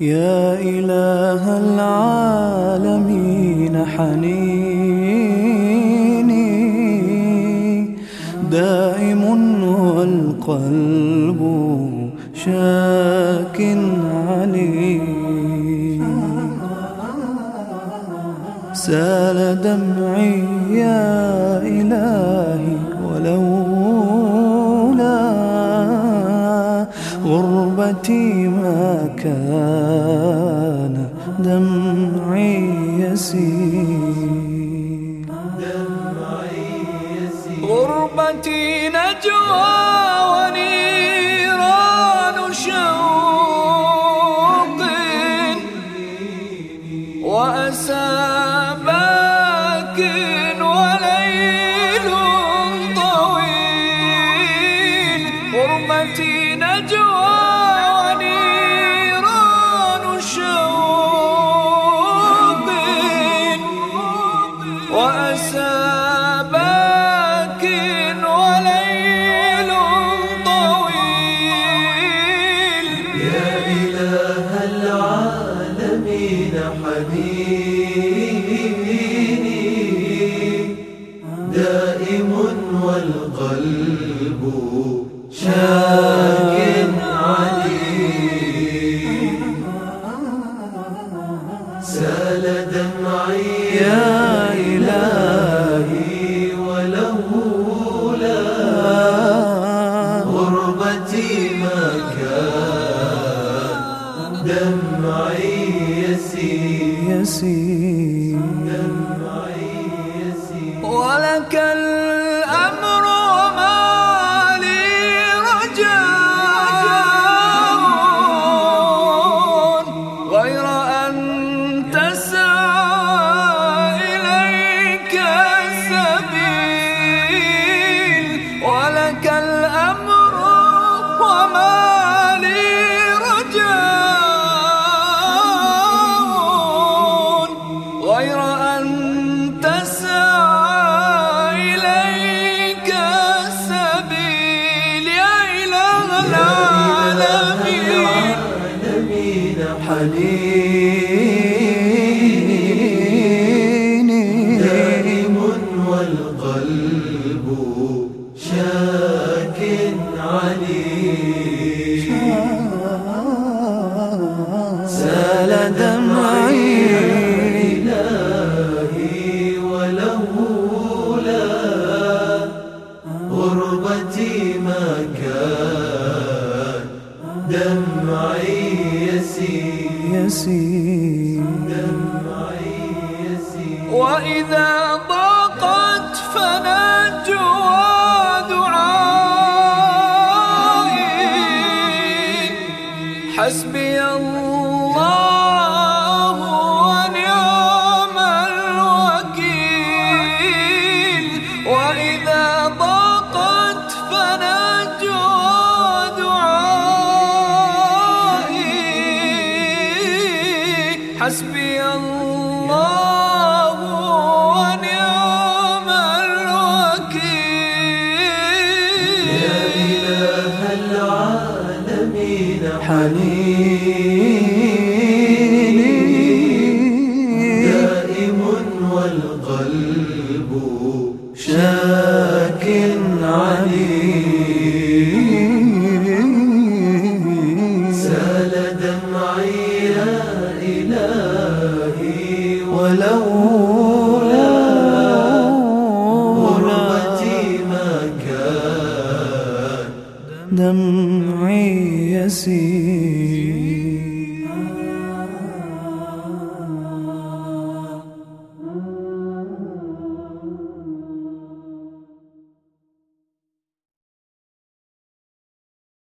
يا إله العالمين حنيني. دائم والقلب شاك علي. سال دمعي يا إلهي ولولا غربتي ما كان دمعي يسير. غربتي نجوى ونيران شوق. وأسى باك العالمين حنيني دائم والقلب شاك عليم. سال دمعي يا إلهي ولولا غربتي يسير حنيني دائم والقلب شاك عليم سال دمعي. إلهي ولولا غربتي ما كان يسير. وإذا ضاقت فنجوى دعائي حسبي الله ونعم الوكيل. وإذا ضاقت حسبي الله ونعم الوكيل. يا إله العالمين حنيني دائم والقلب شاك عليم. ولولا غربتي ما كان دمعي يسير.